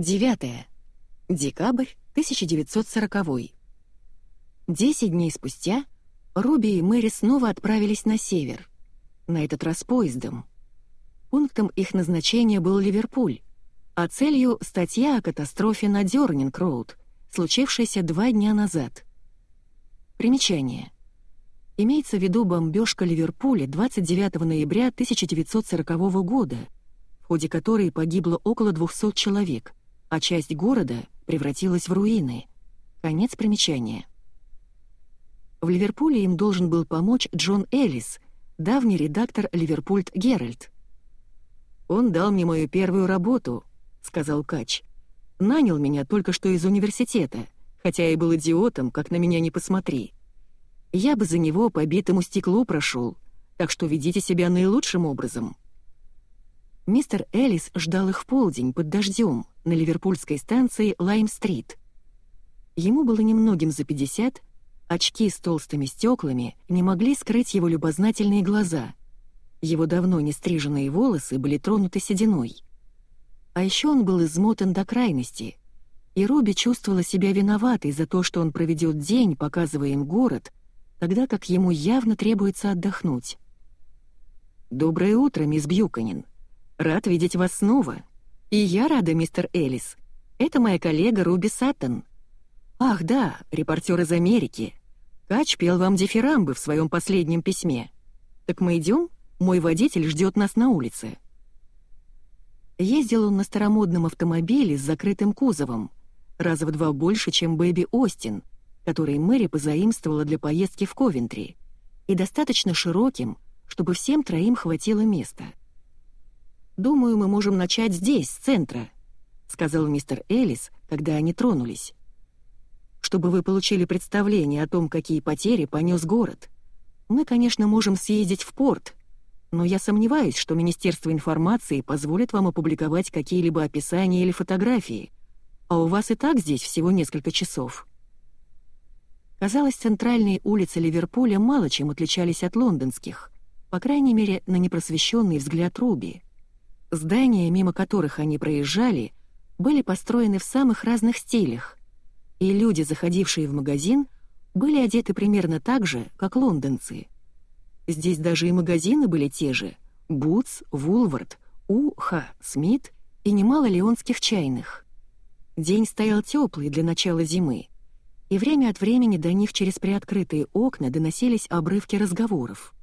Девятое. Декабрь 1940. Десять дней спустя Руби и Мэри снова отправились на север. На этот раз поездом. Пунктом их назначения был Ливерпуль, а целью — статья о катастрофе на Дёрнинг-Роуд, случившейся два дня назад. Примечание. Имеется в виду бомбежка Ливерпуля 29 ноября 1940 года, в ходе которой погибло около 200 человек, а часть города превратилась в руины. Конец примечания. В Ливерпуле им должен был помочь Джон Эллис, давний редактор «Ливерпульт Геральт». «Он дал мне мою первую работу», — сказал Кач. «Нанял меня только что из университета, хотя и был идиотом, как на меня не посмотри. Я бы за него по битому стеклу прошел, так что ведите себя наилучшим образом». Мистер Эллис ждал их в полдень под дождем на ливерпульской станции Лайм-стрит. Ему было немногим за 50, очки с толстыми стеклами не могли скрыть его любознательные глаза. Его давно не стриженные волосы были тронуты сединой. А еще он был измотан до крайности, и Робби чувствовала себя виноватой за то, что он проведет день, показывая им город, тогда как ему явно требуется отдохнуть. «Доброе утро, мисс Бьюканин. Рад видеть вас снова. И я рада, мистер Элис. Это моя коллега Руби Саттон. Ах да, репортер из Америки. Кач пел вам дифирамбы в своем последнем письме. Так мы идем? Мой водитель ждет нас на улице». Ездил он на старомодном автомобиле с закрытым кузовом, раза в два больше, чем Бэби Остин, который Мэри позаимствовала для поездки в Ковентри, и достаточно широким, чтобы всем троим хватило места. «Думаю, мы можем начать здесь, с центра», — сказал мистер Элис, когда они тронулись. «Чтобы вы получили представление о том, какие потери понес город. Мы, конечно, можем съездить в порт, но я сомневаюсь, что Министерство информации позволит вам опубликовать какие-либо описания или фотографии, а у вас и так здесь всего несколько часов». Казалось, центральные улицы Ливерпуля мало чем отличались от лондонских, по крайней мере, на непросвещенный взгляд Руби. Здания, мимо которых они проезжали, были построены в самых разных стилях, и люди, заходившие в магазин, были одеты примерно так же, как лондонцы — Здесь даже и магазины были те же — Бутс, Вулвард, У, Х, Смит и немало леонских чайных. День стоял теплый для начала зимы, и время от времени до них через приоткрытые окна доносились обрывки разговоров.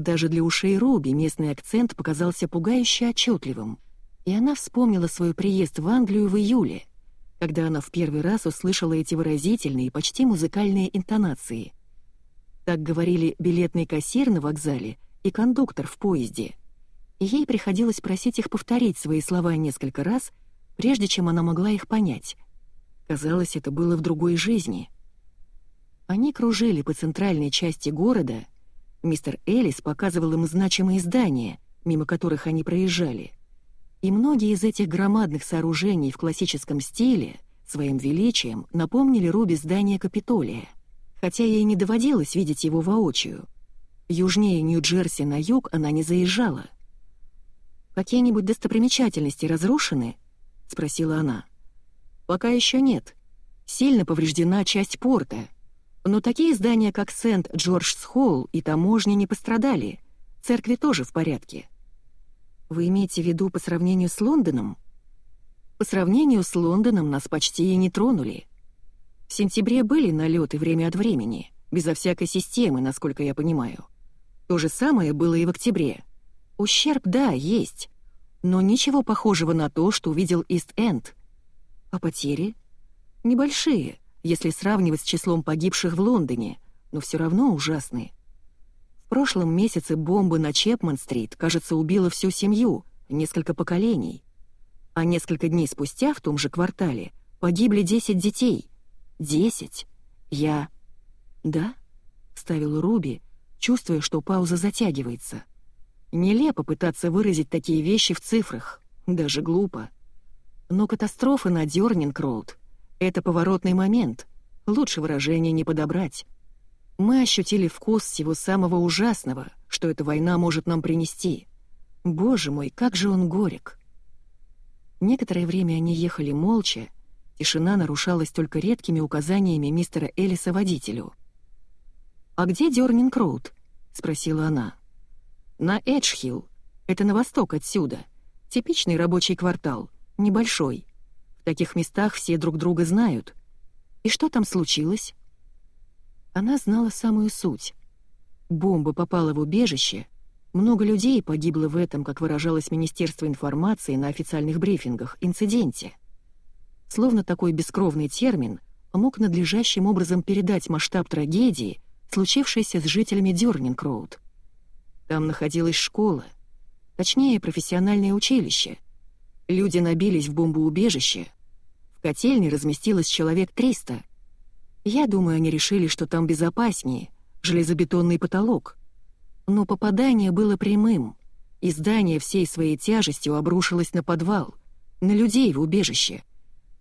Даже для ушей Руби местный акцент показался пугающе отчетливым, и она вспомнила свой приезд в Англию в июле, когда она в первый раз услышала эти выразительные, почти музыкальные интонации — так говорили билетный кассир на вокзале и кондуктор в поезде. И ей приходилось просить их повторить свои слова несколько раз, прежде чем она могла их понять. Казалось, это было в другой жизни. Они кружили по центральной части города. Мистер Элис показывал им значимые здания, мимо которых они проезжали. И многие из этих громадных сооружений в классическом стиле своим величием напомнили Руби здание Капитолия — хотя ей не доводилось видеть его воочию. Южнее Нью-Джерси на юг она не заезжала. «Какие-нибудь достопримечательности разрушены?» — спросила она. «Пока еще нет. Сильно повреждена часть порта. Но такие здания, как Сент-Джорджс-Холл и таможня не пострадали. Церкви тоже в порядке». «Вы имеете в виду по сравнению с Лондоном?» «По сравнению с Лондоном нас почти и не тронули. В сентябре были налеты время от времени, безо всякой системы, насколько я понимаю. То же самое было и в октябре. Ущерб, да, есть, но ничего похожего на то, что увидел Ист-Энд. А потери? Небольшие, если сравнивать с числом погибших в Лондоне, но все равно ужасные. В прошлом месяце бомба на Чепман-стрит, кажется, убила всю семью, несколько поколений. А несколько дней спустя в том же квартале погибли 10 детей, «Десять? Я...» «Да?» — ставил Руби, чувствуя, что пауза затягивается. Нелепо пытаться выразить такие вещи в цифрах, даже глупо. Но катастрофа на Дёрнинг-Роуд — это поворотный момент, лучше выражения не подобрать. Мы ощутили вкус всего самого ужасного, что эта война может нам принести. Боже мой, как же он горек! Некоторое время они ехали молча, тишина нарушалась только редкими указаниями мистера Элиса водителю. «А где Дёрнинг Роуд?» — спросила она. «На Эджхилл. Это на восток отсюда. Типичный рабочий квартал, небольшой. В таких местах все друг друга знают. И что там случилось?» Она знала самую суть. Бомба попала в убежище, много людей погибло в этом, как выражалось Министерство информации на официальных брифингах, инциденте. Словно такой бескровный термин мог надлежащим образом передать масштаб трагедии, случившейся с жителями Дёрнинг-Роуд. Там находилась школа, точнее, профессиональное училище. Люди набились в бомбоубежище. В котельне разместилось человек 300. Я думаю, они решили, что там безопаснее, железобетонный потолок — но попадание было прямым, и здание всей своей тяжестью обрушилось на подвал, на людей в убежище.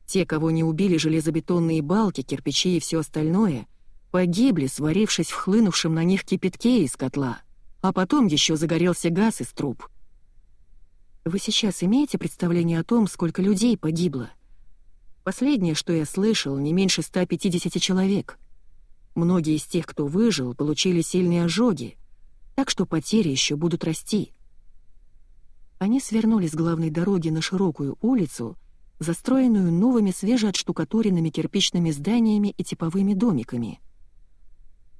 Те, кого не убили железобетонные балки, кирпичи и все остальное, погибли, сварившись в хлынувшем на них кипятке из котла, а потом еще загорелся газ из труб. Вы сейчас имеете представление о том, сколько людей погибло? Последнее, что я слышал, не меньше 150 человек. Многие из тех, кто выжил, получили сильные ожоги, так что потери еще будут расти. Они свернули с главной дороги на широкую улицу, застроенную новыми свежеотштукатуренными кирпичными зданиями и типовыми домиками.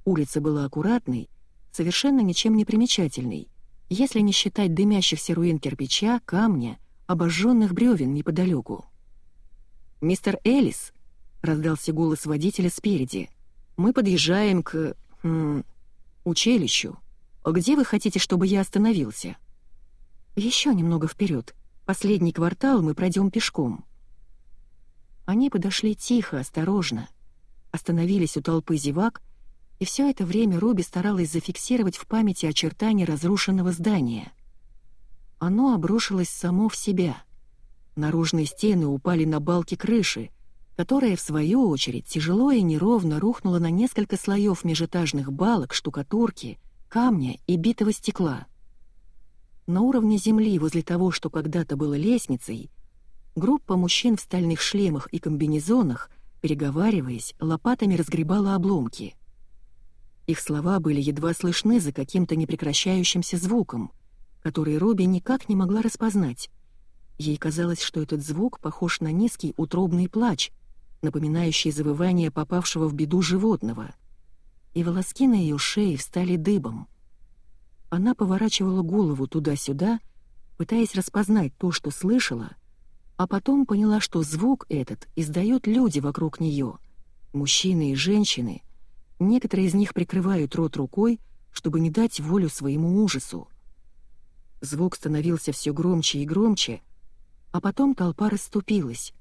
Улица была аккуратной, совершенно ничем не примечательной, если не считать дымящихся руин кирпича, камня, обожженных бревен неподалеку. «Мистер Элис», — раздался голос водителя спереди, — «мы подъезжаем к... М, училищу». Где вы хотите, чтобы я остановился?» «Еще немного вперед. Последний квартал мы пройдем пешком». Они подошли тихо, осторожно, остановились у толпы зевак, и все это время Руби старалась зафиксировать в памяти очертания разрушенного здания. Оно обрушилось само в себя. Наружные стены упали на балки крыши, которая, в свою очередь, тяжело и неровно рухнула на несколько слоев межэтажных балок, штукатурки — камня и битого стекла. На уровне земли, возле того, что когда-то было лестницей, группа мужчин в стальных шлемах и комбинезонах, переговариваясь, лопатами разгребала обломки. Их слова были едва слышны за каким-то непрекращающимся звуком, который Робби никак не могла распознать. Ей казалось, что этот звук похож на низкий утробный плач, напоминающий завывание попавшего в беду животного — и волоски на ее шее встали дыбом. Она поворачивала голову туда-сюда, пытаясь распознать то, что слышала, а потом поняла, что звук этот издают люди вокруг нее, мужчины и женщины. Некоторые из них прикрывают рот рукой, чтобы не дать волю своему ужасу. Звук становился все громче и громче, а потом толпа расступилась,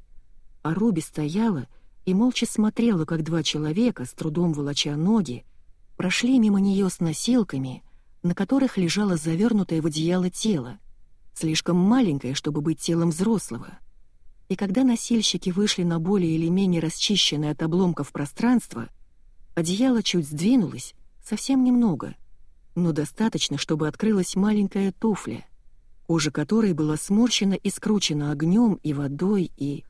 а Руби стояла и молча смотрела, как два человека, с трудом волоча ноги, прошли мимо нее с носилками, на которых лежало завернутое в одеяло тело, слишком маленькое, чтобы быть телом взрослого. И когда носильщики вышли на более или менее расчищенное от обломков пространство, одеяло чуть сдвинулось, совсем немного, но достаточно, чтобы открылась маленькая туфля, кожа которой была сморщена и скручена огнем и водой и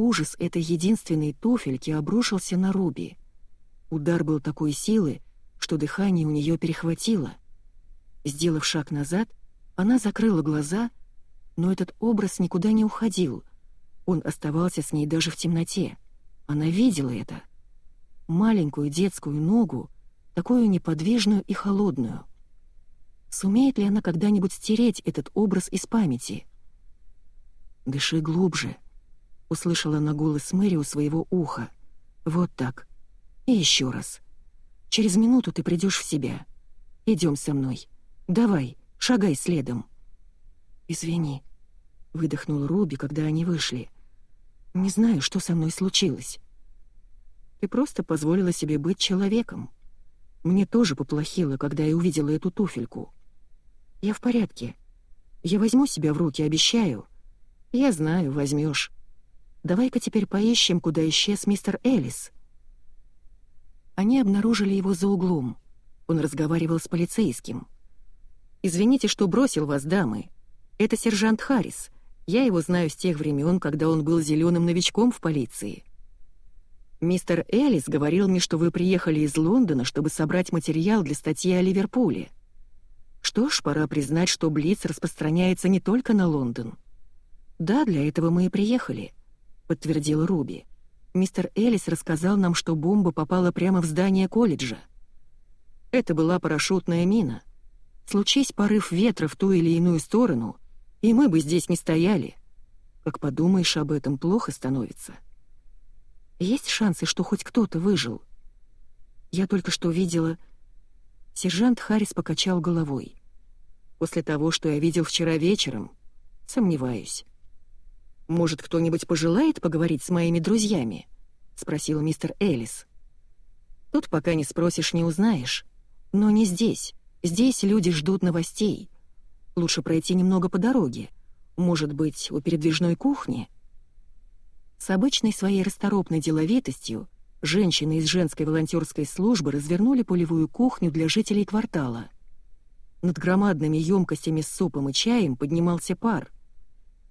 Ужас этой единственной туфельки обрушился на Руби. Удар был такой силы, что дыхание у нее перехватило. Сделав шаг назад, она закрыла глаза, но этот образ никуда не уходил. Он оставался с ней даже в темноте. Она видела это. Маленькую детскую ногу, такую неподвижную и холодную. Сумеет ли она когда-нибудь стереть этот образ из памяти? «Дыши глубже», — услышала она голос Мэри у своего уха. «Вот так. И еще раз. Через минуту ты придешь в себя. Идем со мной. Давай, шагай следом». «Извини», — выдохнул Руби, когда они вышли. «Не знаю, что со мной случилось». «Ты просто позволила себе быть человеком. Мне тоже поплохело, когда я увидела эту туфельку. Я в порядке. Я возьму себя в руки, обещаю. Я знаю, возьмешь. Давай-ка теперь поищем, куда исчез мистер Элис». Они обнаружили его за углом. Он разговаривал с полицейским. «Извините, что бросил вас, дамы. Это сержант Харрис. Я его знаю с тех времен, когда он был зеленым новичком в полиции. Мистер Элис говорил мне, что вы приехали из Лондона, чтобы собрать материал для статьи о Ливерпуле. Что ж, пора признать, что Блиц распространяется не только на Лондон. Да, для этого мы и приехали, подтвердила Руби. Мистер Элис рассказал нам, что бомба попала прямо в здание колледжа. Это была парашютная мина. Случись порыв ветра в ту или иную сторону, и мы бы здесь не стояли. Как подумаешь об этом, плохо становится. Есть шансы, что хоть кто-то выжил. Я только что видела... Сержант Харрис покачал головой. После того, что я видел вчера вечером, сомневаюсь. «Может, кто-нибудь пожелает поговорить с моими друзьями?» — спросил мистер Элис. «Тут пока не спросишь, не узнаешь. Но не здесь. Здесь люди ждут новостей. Лучше пройти немного по дороге. Может быть, у передвижной кухни?» С обычной своей расторопной деловитостью женщины из женской волонтерской службы развернули полевую кухню для жителей квартала. Над громадными емкостями с супом и чаем поднимался пар.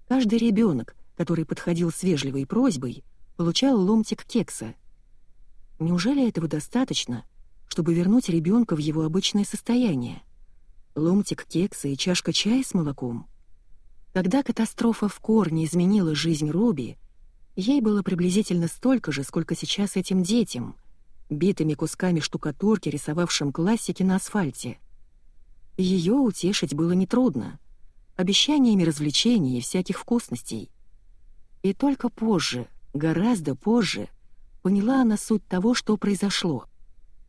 Каждый ребенок, который подходил с вежливой просьбой, получал ломтик кекса. Неужели этого достаточно, чтобы вернуть ребенка в его обычное состояние? Ломтик кекса и чашка чая с молоком? Когда катастрофа в корне изменила жизнь Робби, ей было приблизительно столько же, сколько сейчас этим детям, битыми кусками штукатурки, рисовавшим классики на асфальте. Ее утешить было нетрудно, обещаниями развлечений и всяких вкусностей — и только позже, гораздо позже, поняла она суть того, что произошло.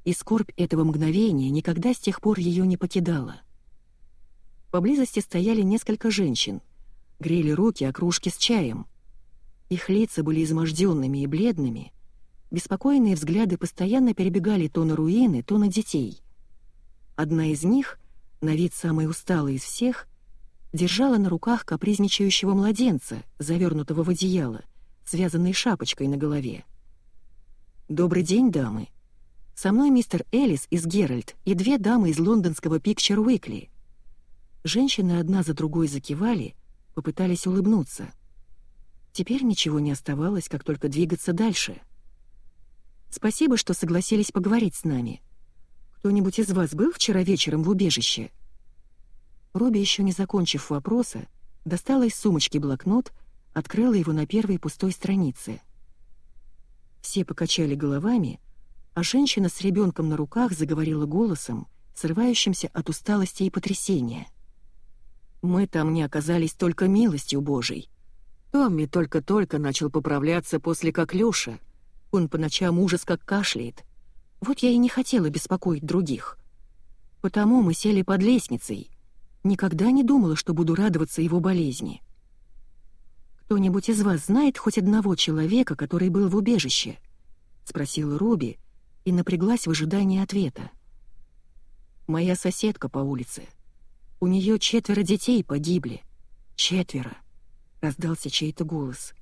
И скорбь этого мгновения никогда с тех пор ее не покидала. Поблизости стояли несколько женщин, грели руки о кружке с чаем. Их лица были изможденными и бледными, беспокойные взгляды постоянно перебегали то на руины, то на детей. Одна из них, на вид самой усталой из всех, держала на руках капризничающего младенца, завернутого в одеяло, связанной шапочкой на голове. «Добрый день, дамы. Со мной мистер Элис из Геральт и две дамы из лондонского Picture Weekly». Женщины одна за другой закивали, попытались улыбнуться. Теперь ничего не оставалось, как только двигаться дальше. «Спасибо, что согласились поговорить с нами. Кто-нибудь из вас был вчера вечером в убежище?» Робби, еще не закончив вопроса, достала из сумочки блокнот, открыла его на первой пустой странице. Все покачали головами, а женщина с ребенком на руках заговорила голосом, срывающимся от усталости и потрясения. «Мы там не оказались только милостью Божией. Томми только-только начал поправляться после коклюша. Он по ночам ужас как кашляет. Вот я и не хотела беспокоить других. Потому мы сели под лестницей — Никогда не думала, что буду радоваться его болезни. «Кто-нибудь из вас знает хоть одного человека, который был в убежище?» — спросила Руби и напряглась в ожидании ответа. «Моя соседка по улице. У нее четверо детей погибли. Четверо!» — раздался чей-то голос.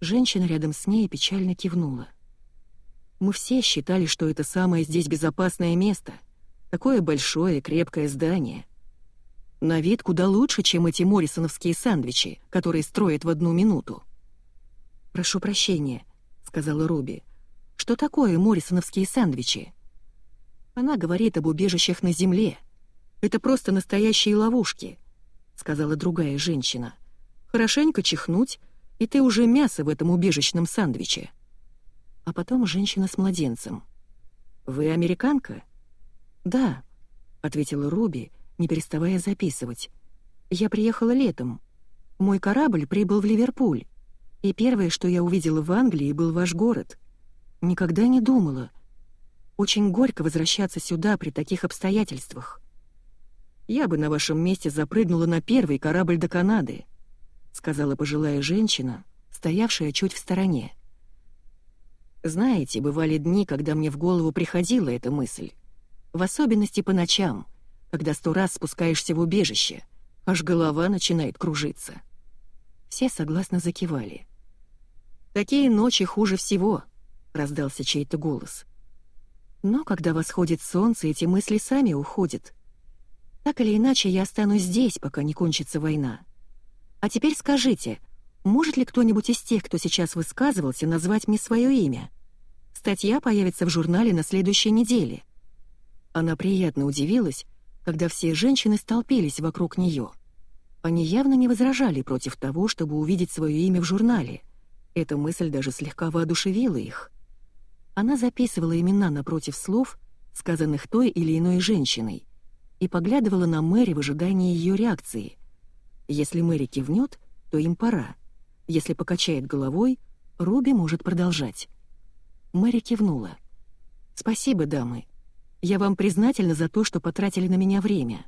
Женщина рядом с ней печально кивнула. «Мы все считали, что это самое здесь безопасное место. Такое большое крепкое здание — на вид куда лучше, чем эти моррисоновские сэндвичи, которые строят в одну минуту. «Прошу прощения», — сказала Руби. «Что такое моррисоновские сэндвичи?» Она говорит об убежищах на земле. Это просто настоящие ловушки, сказала другая женщина. Хорошенько чихнуть, и ты уже мясо в этом убежищном сэндвиче. А потом женщина с младенцем. Вы американка? Да, ответила Руби не переставая записывать. «Я приехала летом. Мой корабль прибыл в Ливерпуль. И первое, что я увидела в Англии, был ваш город. Никогда не думала. Очень горько возвращаться сюда при таких обстоятельствах. Я бы на вашем месте запрыгнула на первый корабль до Канады», сказала пожилая женщина, стоявшая чуть в стороне. Знаете, бывали дни, когда мне в голову приходила эта мысль. В особенности по ночам когда сто раз спускаешься в убежище, аж голова начинает кружиться. Все согласно закивали. «Такие ночи хуже всего», — раздался чей-то голос. «Но когда восходит солнце, эти мысли сами уходят. Так или иначе, я останусь здесь, пока не кончится война. А теперь скажите, может ли кто-нибудь из тех, кто сейчас высказывался, назвать мне свое имя? Статья появится в журнале на следующей неделе». Она приятно удивилась, когда все женщины столпились вокруг нее. Они явно не возражали против того, чтобы увидеть свое имя в журнале. Эта мысль даже слегка воодушевила их. Она записывала имена напротив слов, сказанных той или иной женщиной, и поглядывала на Мэри в ожидании ее реакции. Если Мэри кивнет, то им пора. Если покачает головой, Руби может продолжать. Мэри кивнула. «Спасибо, дамы. Я вам признательна за то, что потратили на меня время».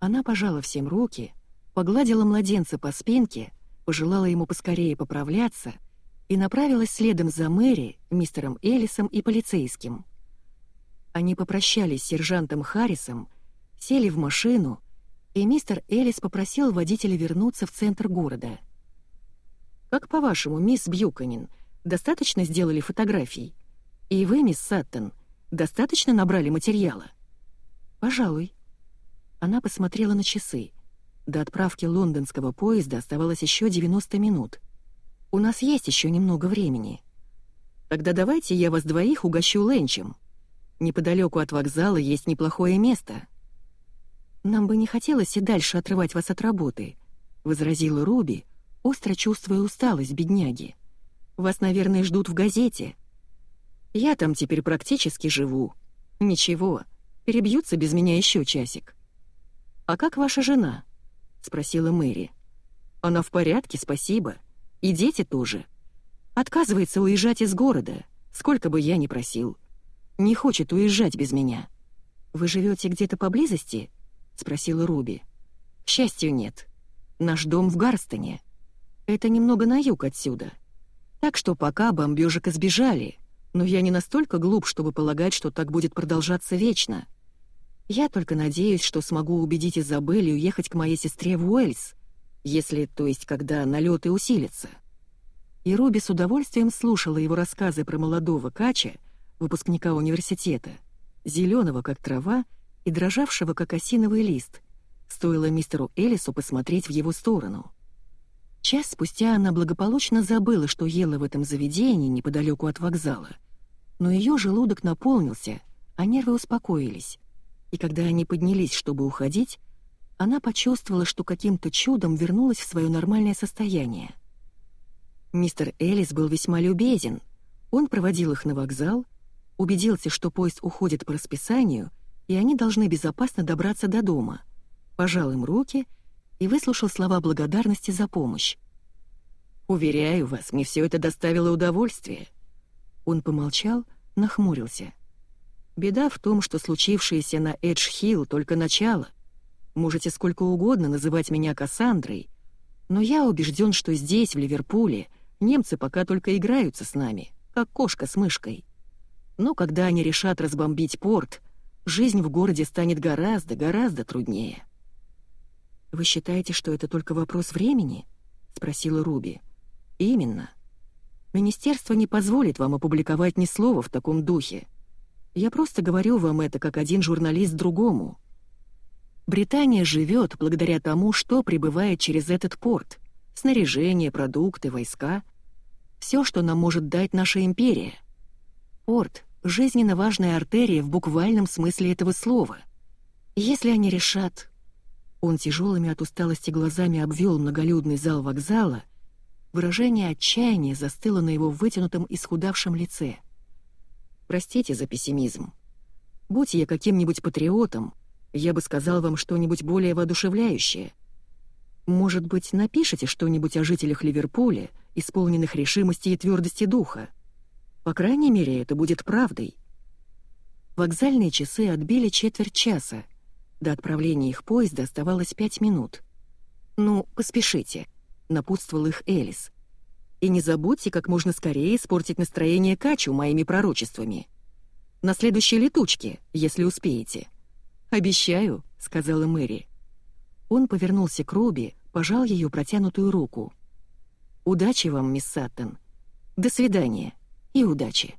Она пожала всем руки, погладила младенца по спинке, пожелала ему поскорее поправляться и направилась следом за Мэри, мистером Элисом и полицейским. Они попрощались с сержантом Харрисом, сели в машину, и мистер Элис попросил водителя вернуться в центр города. «Как по-вашему, мисс Бьюканин, достаточно сделали фотографий? И вы, мисс Саттон, достаточно набрали материала?» «Пожалуй». Она посмотрела на часы. До отправки лондонского поезда оставалось еще 90 минут. «У нас есть еще немного времени. Тогда давайте я вас двоих угощу ленчем». Неподалеку от вокзала есть неплохое место». «Нам бы не хотелось и дальше отрывать вас от работы», — возразила Руби, остро чувствуя усталость бедняги. «Вас, наверное, ждут в газете». «Я там теперь практически живу. Ничего, перебьются без меня еще часик». «А как ваша жена?» — спросила Мэри. «Она в порядке, спасибо. И дети тоже. Отказывается уезжать из города, сколько бы я ни просил» не хочет уезжать без меня. Вы живете где-то поблизости?» — спросила Руби. «К счастью, нет. Наш дом в Гарстоне. Это немного на юг отсюда. Так что пока бомбежек избежали, но я не настолько глуп, чтобы полагать, что так будет продолжаться вечно. Я только надеюсь, что смогу убедить Изабель уехать к моей сестре в Уэльс, если, то есть, когда налеты усилятся». И Руби с удовольствием слушала его рассказы про молодого Кача, выпускника университета, зеленого как трава и дрожавшего как осиновый лист, стоило мистеру Элису посмотреть в его сторону. Час спустя она благополучно забыла, что ела в этом заведении неподалеку от вокзала, но ее желудок наполнился, а нервы успокоились, и когда они поднялись, чтобы уходить, она почувствовала, что каким-то чудом вернулась в свое нормальное состояние. Мистер Элис был весьма любезен. Он проводил их на вокзал, убедился, что поезд уходит по расписанию, и они должны безопасно добраться до дома, пожал им руки и выслушал слова благодарности за помощь. «Уверяю вас, мне все это доставило удовольствие». Он помолчал, нахмурился. «Беда в том, что случившееся на Эдж-Хилл только начало. Можете сколько угодно называть меня Кассандрой, но я убежден, что здесь, в Ливерпуле, немцы пока только играются с нами, как кошка с мышкой. Но когда они решат разбомбить порт, жизнь в городе станет гораздо, гораздо труднее. «Вы считаете, что это только вопрос времени?» — спросила Руби. «Именно. Министерство не позволит вам опубликовать ни слова в таком духе. Я просто говорю вам это как один журналист другому. Британия живет благодаря тому, что прибывает через этот порт. Снаряжение, продукты, войска. Все, что нам может дать наша империя. Порт жизненно важная артерия в буквальном смысле этого слова. Если они решат... Он тяжелыми от усталости глазами обвел многолюдный зал вокзала, выражение отчаяния застыло на его вытянутом и схудавшем лице. «Простите за пессимизм. Будь я каким-нибудь патриотом, я бы сказал вам что-нибудь более воодушевляющее. Может быть, напишите что-нибудь о жителях Ливерпуля, исполненных решимости и твердости духа. По крайней мере, это будет правдой. Вокзальные часы отбили четверть часа. До отправления их поезда оставалось пять минут. «Ну, поспешите», — напутствовал их Элис. «И не забудьте как можно скорее испортить настроение Качу моими пророчествами. На следующей летучке, если успеете». «Обещаю», — сказала Мэри. Он повернулся к Руби, пожал ее протянутую руку. «Удачи вам, мисс Саттон. До свидания» и удачи!